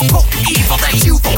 Evil that you've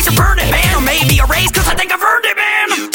should burn it, man. Or maybe a cause I think I've earned it, man.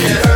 Yeah.